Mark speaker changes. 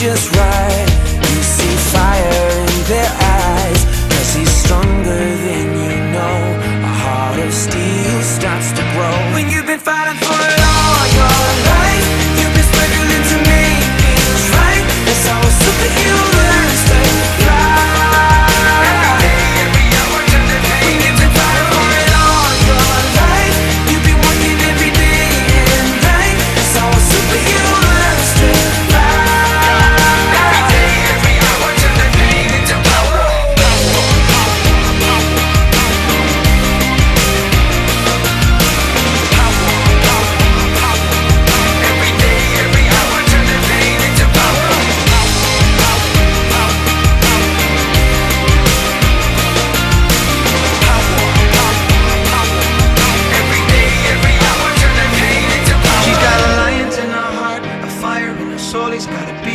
Speaker 1: just right, you see fire in their eyes. Cause he's stronger than you know. A heart of steel starts to grow. When you've been fighting